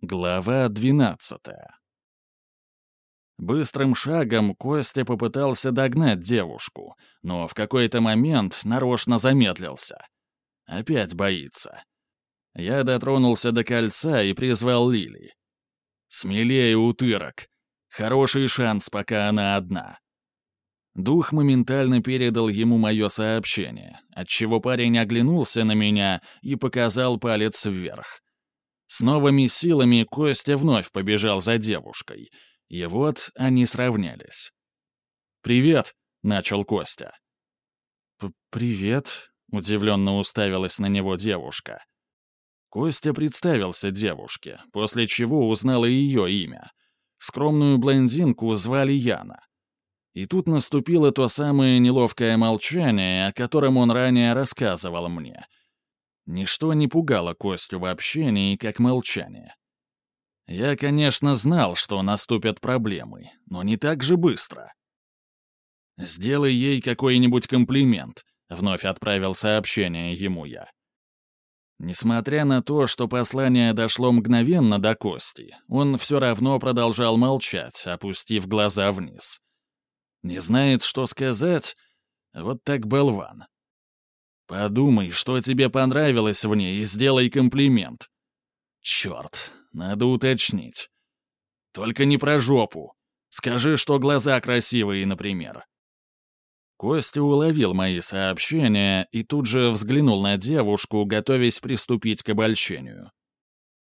Глава двенадцатая. Быстрым шагом Костя попытался догнать девушку, но в какой-то момент нарочно замедлился. Опять боится. Я дотронулся до кольца и призвал Лили. «Смелее, утырок! Хороший шанс, пока она одна!» Дух моментально передал ему мое сообщение, отчего парень оглянулся на меня и показал палец вверх. С новыми силами Костя вновь побежал за девушкой. И вот они сравнялись. «Привет», — начал Костя. «Привет», — удивленно уставилась на него девушка. Костя представился девушке, после чего узнал и ее имя. Скромную блондинку звали Яна. И тут наступило то самое неловкое молчание, о котором он ранее рассказывал мне — Ничто не пугало Костю в общении, как молчание. Я, конечно, знал, что наступят проблемы, но не так же быстро. «Сделай ей какой-нибудь комплимент», — вновь отправил сообщение ему я. Несмотря на то, что послание дошло мгновенно до Кости, он все равно продолжал молчать, опустив глаза вниз. Не знает, что сказать? Вот так болван. Подумай, что тебе понравилось в ней, и сделай комплимент. Черт, надо уточнить. Только не про жопу. Скажи, что глаза красивые, например. Костя уловил мои сообщения и тут же взглянул на девушку, готовясь приступить к обольщению.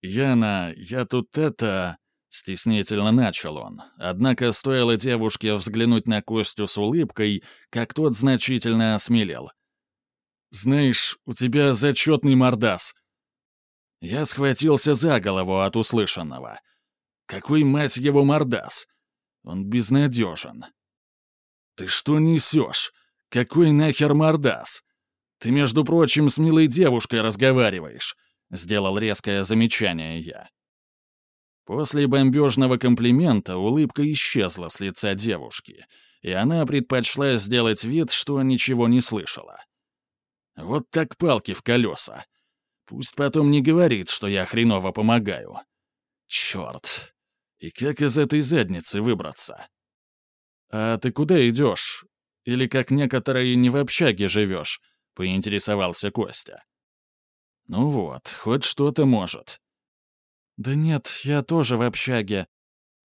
«Яна, я тут это...» — стеснительно начал он. Однако стоило девушке взглянуть на Костю с улыбкой, как тот значительно осмелел — знаешь, у тебя зачетный мордас». Я схватился за голову от услышанного. Какой, мать его, мордас? Он безнадежен. «Ты что несешь? Какой нахер мордас? Ты, между прочим, с милой девушкой разговариваешь», — сделал резкое замечание я. После бомбежного комплимента улыбка исчезла с лица девушки, и она предпочла сделать вид, что ничего не слышала. Вот так палки в колеса. Пусть потом не говорит, что я хреново помогаю. Черт. И как из этой задницы выбраться? А ты куда идешь? Или как некоторые не в общаге живешь? Поинтересовался Костя. Ну вот, хоть что-то может. Да нет, я тоже в общаге.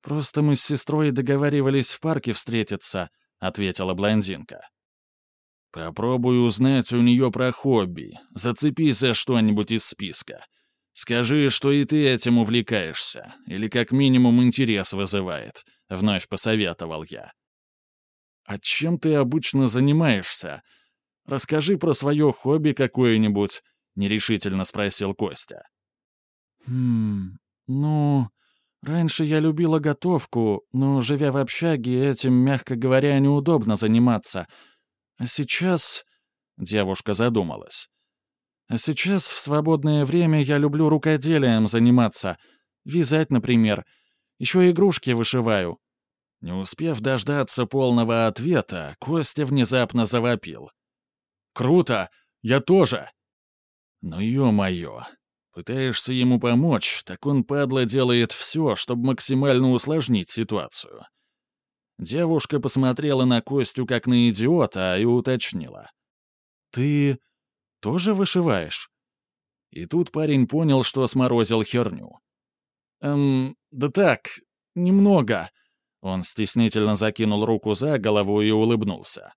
Просто мы с сестрой договаривались в парке встретиться, ответила блондинка. Попробуй узнать у нее про хобби. Зацепи за что-нибудь из списка. Скажи, что и ты этим увлекаешься, или как минимум интерес вызывает», — вновь посоветовал я. «А чем ты обычно занимаешься? Расскажи про свое хобби какое-нибудь», — нерешительно спросил Костя. «Хм, ну, раньше я любила готовку, но, живя в общаге, этим, мягко говоря, неудобно заниматься», сейчас...» — девушка задумалась. «А сейчас в свободное время я люблю рукоделием заниматься. Вязать, например. Еще игрушки вышиваю». Не успев дождаться полного ответа, Костя внезапно завопил. «Круто! Я тоже!» «Ну, ё-моё! Пытаешься ему помочь, так он, падла, делает все, чтобы максимально усложнить ситуацию». Девушка посмотрела на Костю как на идиота и уточнила. «Ты тоже вышиваешь?» И тут парень понял, что сморозил херню. «Эм, да так, немного». Он стеснительно закинул руку за голову и улыбнулся.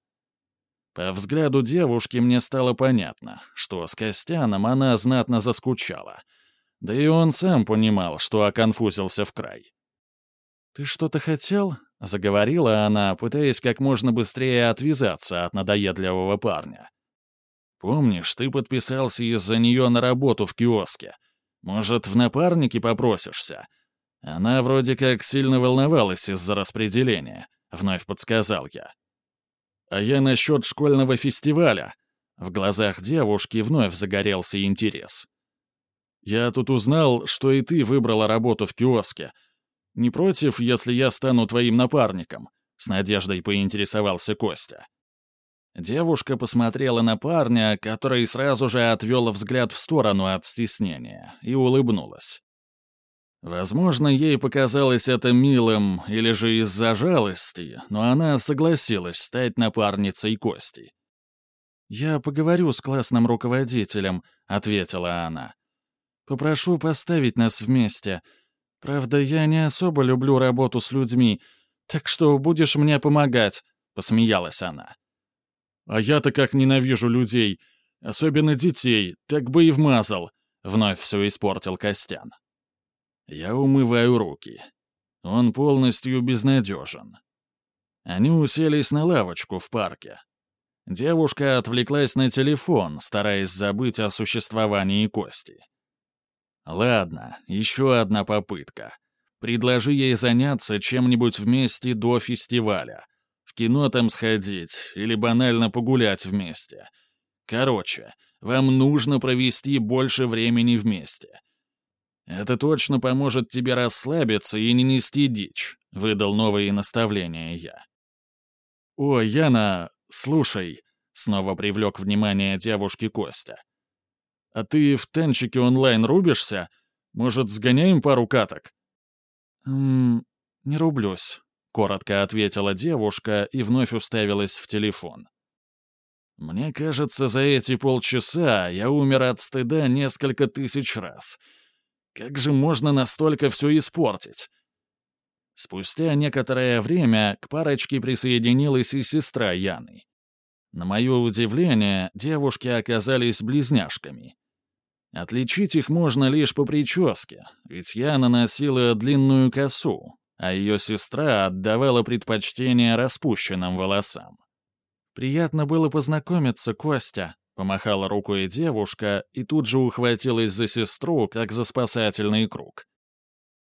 По взгляду девушки мне стало понятно, что с Костяном она знатно заскучала. Да и он сам понимал, что оконфузился в край. «Ты что-то хотел?» Заговорила она, пытаясь как можно быстрее отвязаться от надоедливого парня. «Помнишь, ты подписался из-за нее на работу в киоске. Может, в напарники попросишься?» Она вроде как сильно волновалась из-за распределения, вновь подсказал я. А я насчет школьного фестиваля. В глазах девушки вновь загорелся интерес. Я тут узнал, что и ты выбрала работу в киоске, не против, если я стану твоим напарником?» — с надеждой поинтересовался Костя. Девушка посмотрела на парня, который сразу же отвел взгляд в сторону от стеснения, и улыбнулась. Возможно, ей показалось это милым или же из-за жалости, но она согласилась стать напарницей Кости. «Я поговорю с классным руководителем», — ответила она. «Попрошу поставить нас вместе. Правда, я не особо люблю работу с людьми, так что будешь мне помогать», — посмеялась она. «А я-то как ненавижу людей, особенно детей, так бы и вмазал», — вновь все испортил Костян. Я умываю руки. Он полностью безнадежен. Они уселись на лавочку в парке. Девушка отвлеклась на телефон, стараясь забыть о существовании Кости. Ладно, еще одна попытка. Предложи ей заняться чем-нибудь вместе до фестиваля. В кино там сходить или банально погулять вместе. Короче, вам нужно провести больше времени вместе. Это точно поможет тебе расслабиться и не нести дичь», — выдал новые наставления я. «О, Яна, слушай», — снова привлек внимание девушки Костя. «А ты в танчике онлайн рубишься? Может, сгоняем пару каток?» «Ммм, не рублюсь», — коротко ответила девушка и вновь уставилась в телефон. «Мне кажется, за эти полчаса я умер от стыда несколько тысяч раз», как же можно настолько все испортить? Спустя некоторое время к парочке присоединилась и сестра Яны. На мое удивление, девушки оказались близняшками. Отличить их можно лишь по прическе, ведь Яна носила длинную косу, а ее сестра отдавала предпочтение распущенным волосам. «Приятно было познакомиться, Костя», Помахала рукой девушка и тут же ухватилась за сестру, как за спасательный круг.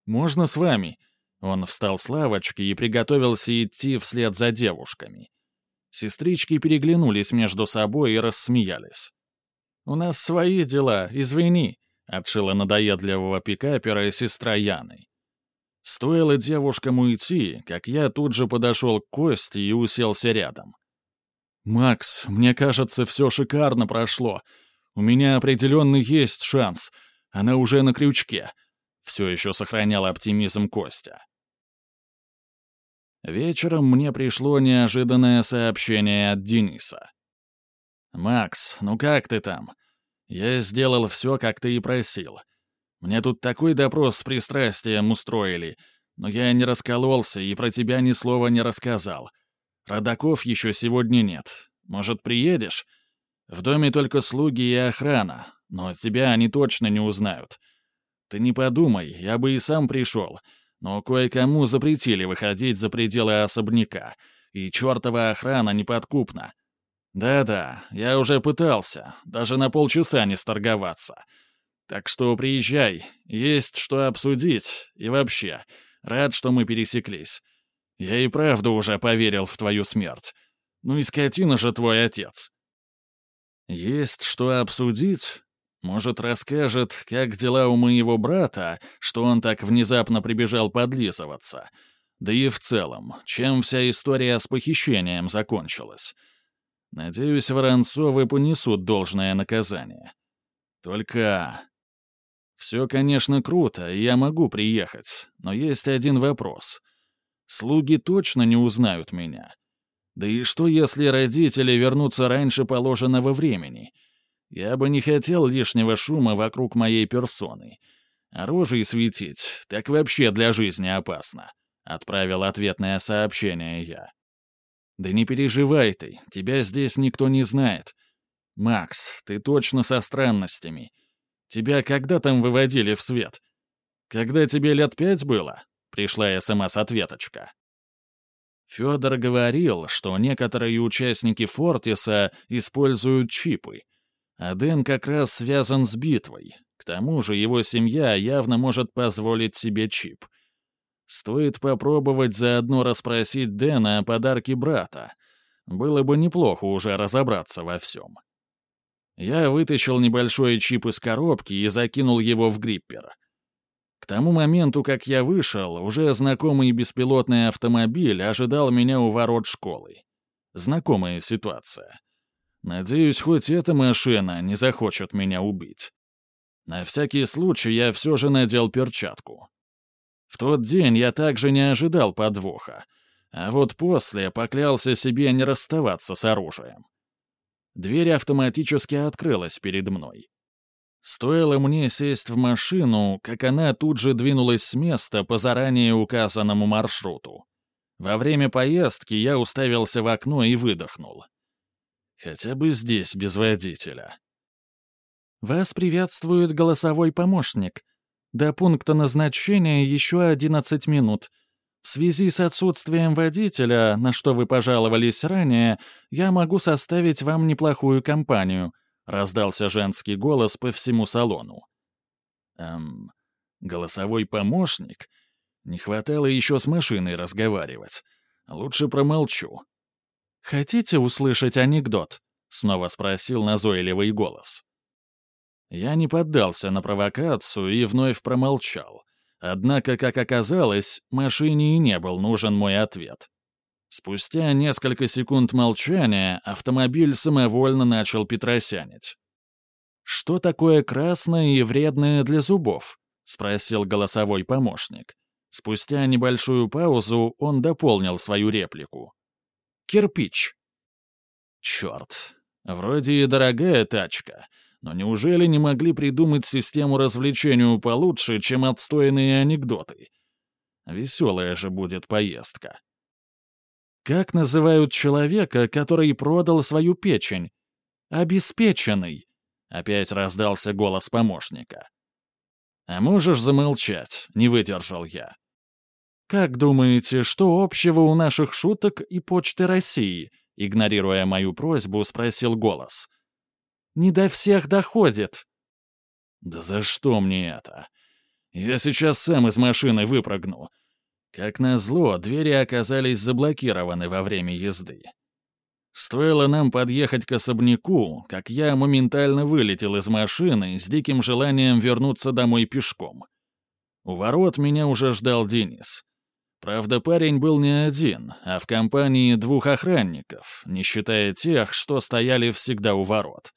«Можно с вами?» Он встал с лавочки и приготовился идти вслед за девушками. Сестрички переглянулись между собой и рассмеялись. «У нас свои дела, извини», — отшила надоедливого пикапера сестра Яны. Стоило девушкам уйти, как я тут же подошел к Косте и уселся рядом. «Макс, мне кажется, все шикарно прошло. У меня определенно есть шанс. Она уже на крючке». Все еще сохранял оптимизм Костя. Вечером мне пришло неожиданное сообщение от Дениса. «Макс, ну как ты там? Я сделал все, как ты и просил. Мне тут такой допрос с пристрастием устроили, но я не раскололся и про тебя ни слова не рассказал. Родаков еще сегодня нет. Может, приедешь? В доме только слуги и охрана, но тебя они точно не узнают. Ты не подумай, я бы и сам пришел, но кое-кому запретили выходить за пределы особняка, и чертова охрана неподкупна. Да-да, я уже пытался, даже на полчаса не сторговаться. Так что приезжай, есть что обсудить, и вообще, рад, что мы пересеклись. Я и правда уже поверил в твою смерть. Ну и скотина же твой отец. Есть что обсудить? Может, расскажет, как дела у моего брата, что он так внезапно прибежал подлизываться? Да и в целом, чем вся история с похищением закончилась? Надеюсь, Воронцовы понесут должное наказание. Только... Все, конечно, круто, и я могу приехать, но есть один вопрос. Слуги точно не узнают меня. Да и что, если родители вернутся раньше положенного времени? Я бы не хотел лишнего шума вокруг моей персоны. А светить так вообще для жизни опасно. Отправил ответное сообщение я. «Да не переживай ты, тебя здесь никто не знает. Макс, ты точно со странностями. Тебя когда там выводили в свет? Когда тебе лет пять было?» Пришла СМС-ответочка. Федор говорил, что некоторые участники Фортиса используют чипы. А Дэн как раз связан с битвой. К тому же его семья явно может позволить себе чип. Стоит попробовать заодно расспросить Дэна о подарке брата. Было бы неплохо уже разобраться во всем. Я вытащил небольшой чип из коробки и закинул его в гриппер. К тому моменту, как я вышел, уже знакомый беспилотный автомобиль ожидал меня у ворот школы. Знакомая ситуация. Надеюсь, хоть эта машина не захочет меня убить. На всякий случай я все же надел перчатку. В тот день я также не ожидал подвоха, а вот после поклялся себе не расставаться с оружием. Дверь автоматически открылась перед мной. Стоило мне сесть в машину, как она тут же двинулась с места по заранее указанному маршруту. Во время поездки я уставился в окно и выдохнул. Хотя бы здесь без водителя. «Вас приветствует голосовой помощник. До пункта назначения еще 11 минут. В связи с отсутствием водителя, на что вы пожаловались ранее, я могу составить вам неплохую компанию», — раздался женский голос по всему салону. «Эм, голосовой помощник? Не хватало еще с машиной разговаривать. Лучше промолчу». «Хотите услышать анекдот?» — снова спросил назойливый голос. Я не поддался на провокацию и вновь промолчал. Однако, как оказалось, машине и не был нужен мой ответ. Спустя несколько секунд молчания автомобиль самовольно начал петросянить. «Что такое красное и вредное для зубов?» — спросил голосовой помощник. Спустя небольшую паузу он дополнил свою реплику. «Кирпич». «Черт, вроде и дорогая тачка, но неужели не могли придумать систему развлечению получше, чем отстойные анекдоты? Веселая же будет поездка. Как называют человека, который продал свою печень? Обеспеченный. Опять раздался голос помощника. «А можешь замолчать?» — не выдержал я. «Как думаете, что общего у наших шуток и Почты России?» Игнорируя мою просьбу, спросил голос. Не до всех доходит». «Да за что мне это? Я сейчас сам из машины выпрыгну». Как назло, двери оказались заблокированы во время езды. Стоило нам подъехать к особняку, как я моментально вылетел из машины с диким желанием вернуться домой пешком. У ворот меня уже ждал Денис. Правда, парень был не один, а в компании двух охранников, не считая тех, что стояли всегда у ворот.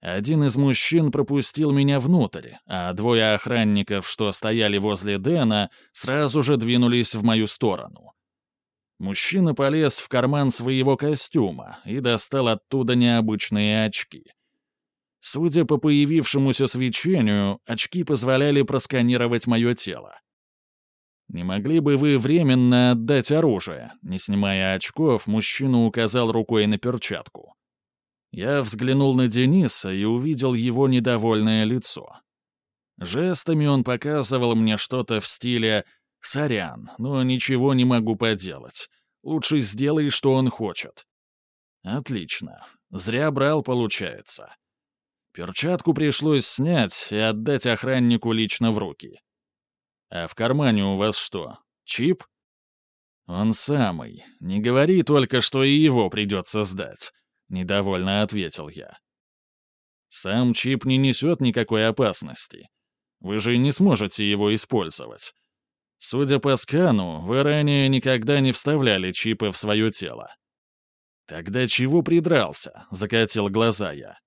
Один из мужчин пропустил меня внутрь, а двое охранников, что стояли возле Дэна, сразу же двинулись в мою сторону. Мужчина полез в карман своего костюма и достал оттуда необычные очки. Судя по появившемуся свечению, очки позволяли просканировать мое тело. «Не могли бы вы временно отдать оружие?» Не снимая очков, мужчина указал рукой на перчатку. Я взглянул на Дениса и увидел его недовольное лицо. Жестами он показывал мне что-то в стиле «Сорян, но ничего не могу поделать. Лучше сделай, что он хочет». Отлично. Зря брал, получается. Перчатку пришлось снять и отдать охраннику лично в руки. «А в кармане у вас что, чип?» «Он самый. Не говори только, что и его придется сдать. — недовольно ответил я. «Сам чип не несет никакой опасности. Вы же не сможете его использовать. Судя по скану, вы ранее никогда не вставляли чипы в свое тело». «Тогда чего придрался?» — закатил глаза я.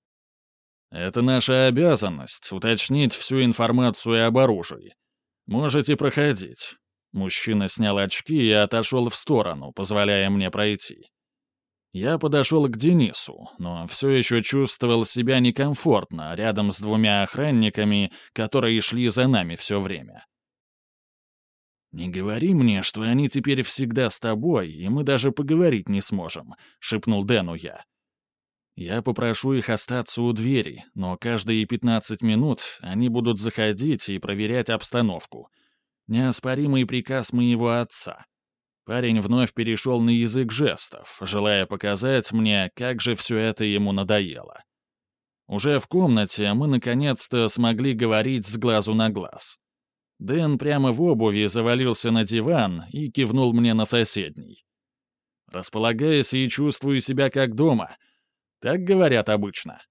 «Это наша обязанность — уточнить всю информацию об оружии. Можете проходить». Мужчина снял очки и отошел в сторону, позволяя мне пройти. Я подошел к Денису, но все еще чувствовал себя некомфортно рядом с двумя охранниками, которые шли за нами все время. «Не говори мне, что они теперь всегда с тобой, и мы даже поговорить не сможем», — шепнул Дэну я. «Я попрошу их остаться у двери, но каждые пятнадцать минут они будут заходить и проверять обстановку. Неоспоримый приказ моего отца. Парень вновь перешел на язык жестов, желая показать мне, как же все это ему надоело. Уже в комнате мы наконец-то смогли говорить с глазу на глаз. Дэн прямо в обуви завалился на диван и кивнул мне на соседний. Располагаясь и чувствую себя как дома. Так говорят обычно.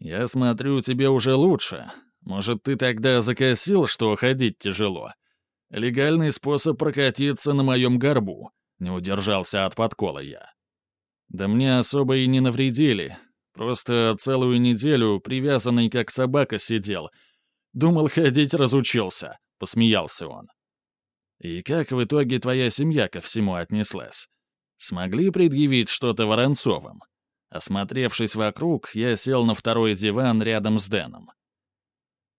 «Я смотрю, тебе уже лучше. Может, ты тогда закосил, что ходить тяжело?» Легальный способ прокатиться на моем горбу. Не удержался от подкола я. Да мне особо и не навредили. Просто целую неделю привязанный как собака сидел. Думал, ходить разучился. Посмеялся он. И как в итоге твоя семья ко всему отнеслась? Смогли предъявить что-то Воронцовым? Осмотревшись вокруг, я сел на второй диван рядом с Дэном.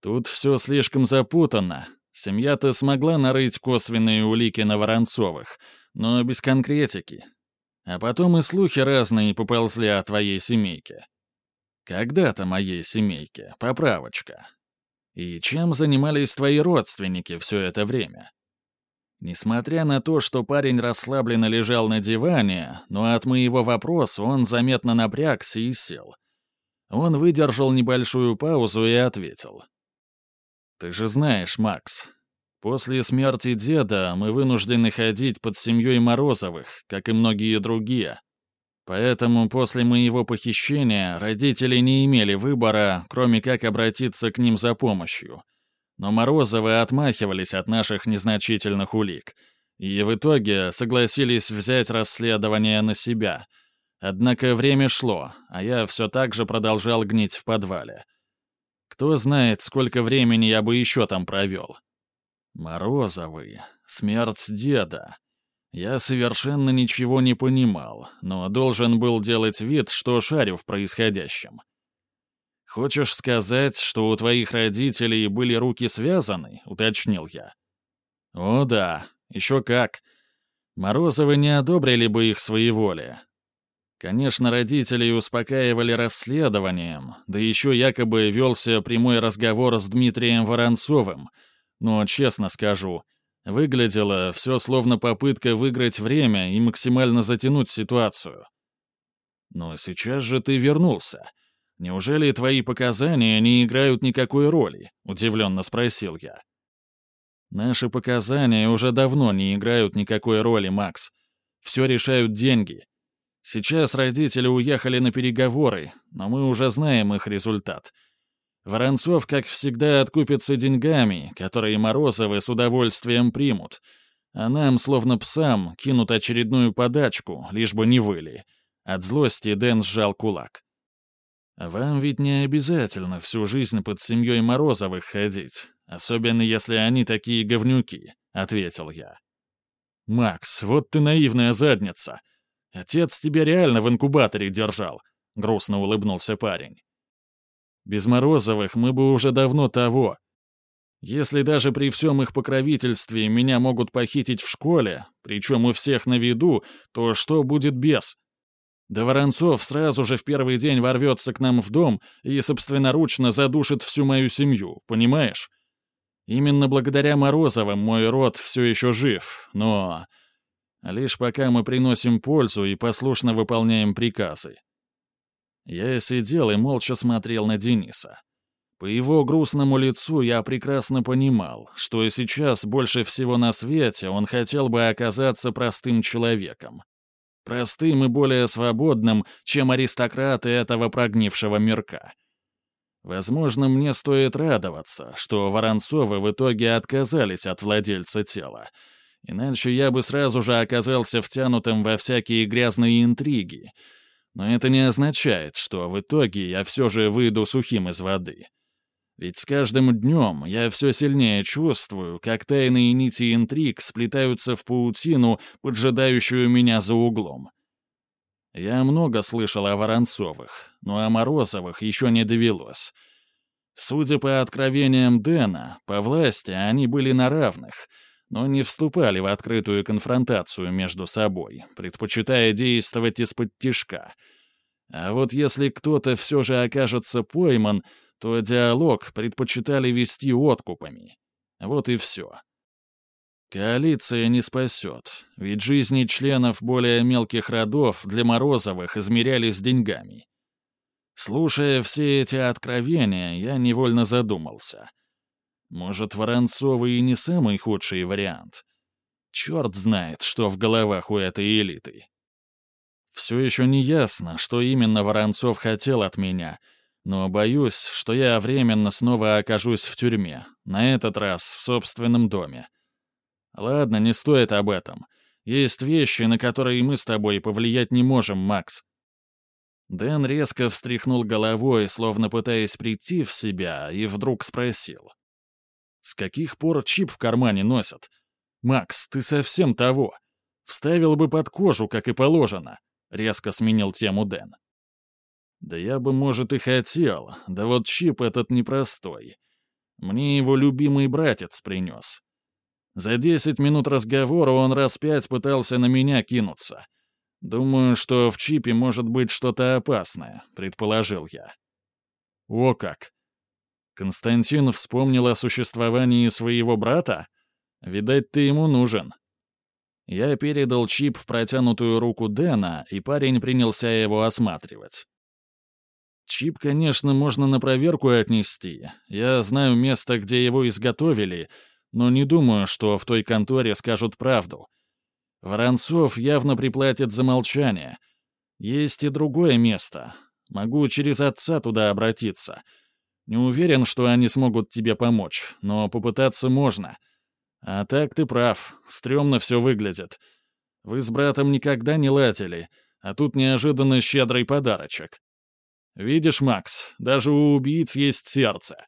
Тут все слишком запутанно. Семья-то смогла нарыть косвенные улики на Воронцовых, но без конкретики. А потом и слухи разные поползли о твоей семейке. Когда-то моей семейке, поправочка. И чем занимались твои родственники все это время? Несмотря на то, что парень расслабленно лежал на диване, но от моего вопроса он заметно напрягся и сел. Он выдержал небольшую паузу и ответил. «Ты же знаешь, Макс, после смерти деда мы вынуждены ходить под семьей Морозовых, как и многие другие. Поэтому после моего похищения родители не имели выбора, кроме как обратиться к ним за помощью — но Морозовы отмахивались от наших незначительных улик и в итоге согласились взять расследование на себя. Однако время шло, а я все так же продолжал гнить в подвале. Кто знает, сколько времени я бы еще там провел. Морозовы, смерть деда. Я совершенно ничего не понимал, но должен был делать вид, что шарю в происходящем. «Хочешь сказать, что у твоих родителей были руки связаны?» — уточнил я. «О да, еще как. Морозовы не одобрили бы их своеволие. Конечно, родителей успокаивали расследованием, да еще якобы велся прямой разговор с Дмитрием Воронцовым, но, честно скажу, выглядело все словно попытка выиграть время и максимально затянуть ситуацию. Но сейчас же ты вернулся. «Неужели твои показания не играют никакой роли?» — удивленно спросил я. «Наши показания уже давно не играют никакой роли, Макс. Все решают деньги. Сейчас родители уехали на переговоры, но мы уже знаем их результат. Воронцов, как всегда, откупится деньгами, которые Морозовы с удовольствием примут, а нам, словно псам, кинут очередную подачку, лишь бы не выли». От злости Дэн сжал кулак. «Вам ведь не обязательно всю жизнь под семьей Морозовых ходить, особенно если они такие говнюки», — ответил я. «Макс, вот ты наивная задница. Отец тебя реально в инкубаторе держал», — грустно улыбнулся парень. «Без Морозовых мы бы уже давно того. Если даже при всем их покровительстве меня могут похитить в школе, причем у всех на виду, то что будет без?» Да Воронцов сразу же в первый день ворвется к нам в дом и собственноручно задушит всю мою семью, понимаешь? Именно благодаря Морозовым мой род все еще жив, но... Лишь пока мы приносим пользу и послушно выполняем приказы. Я сидел и молча смотрел на Дениса. По его грустному лицу я прекрасно понимал, что сейчас больше всего на свете он хотел бы оказаться простым человеком простым и более свободным, чем аристократы этого прогнившего мирка. Возможно, мне стоит радоваться, что Воронцовы в итоге отказались от владельца тела. Иначе я бы сразу же оказался втянутым во всякие грязные интриги. Но это не означает, что в итоге я все же выйду сухим из воды. Ведь с каждым днем я все сильнее чувствую, как тайные нити интриг сплетаются в паутину, поджидающую меня за углом. Я много слышал о Воронцовых, но о Морозовых еще не довелось. Судя по откровениям Дэна, по власти они были на равных, но не вступали в открытую конфронтацию между собой, предпочитая действовать из-под тишка. А вот если кто-то все же окажется пойман — то диалог предпочитали вести откупами. Вот и все. Коалиция не спасет, ведь жизни членов более мелких родов для Морозовых измерялись деньгами. Слушая все эти откровения, я невольно задумался. Может, Воронцовы и не самый худший вариант. Черт знает, что в головах у этой элиты. Все еще не ясно, что именно Воронцов хотел от меня — но боюсь, что я временно снова окажусь в тюрьме, на этот раз в собственном доме. Ладно, не стоит об этом. Есть вещи, на которые мы с тобой повлиять не можем, Макс. Дэн резко встряхнул головой, словно пытаясь прийти в себя, и вдруг спросил. «С каких пор чип в кармане носят? «Макс, ты совсем того. Вставил бы под кожу, как и положено», — резко сменил тему Дэн. «Да я бы, может, и хотел, да вот чип этот непростой. Мне его любимый братец принес. За десять минут разговора он раз пять пытался на меня кинуться. Думаю, что в чипе может быть что-то опасное», — предположил я. «О как!» Константин вспомнил о существовании своего брата? Видать, ты ему нужен. Я передал чип в протянутую руку Дэна, и парень принялся его осматривать. Чип, конечно, можно на проверку отнести. Я знаю место, где его изготовили, но не думаю, что в той конторе скажут правду. Воронцов явно приплатит за молчание. Есть и другое место. Могу через отца туда обратиться. Не уверен, что они смогут тебе помочь, но попытаться можно. А так ты прав, стрёмно все выглядит. Вы с братом никогда не латили, а тут неожиданно щедрый подарочек. Видишь, Макс, даже у убийц есть сердце.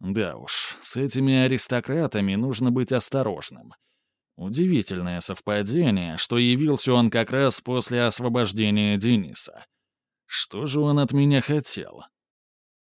Да уж, с этими аристократами нужно быть осторожным. Удивительное совпадение, что явился он как раз после освобождения Дениса. Что же он от меня хотел?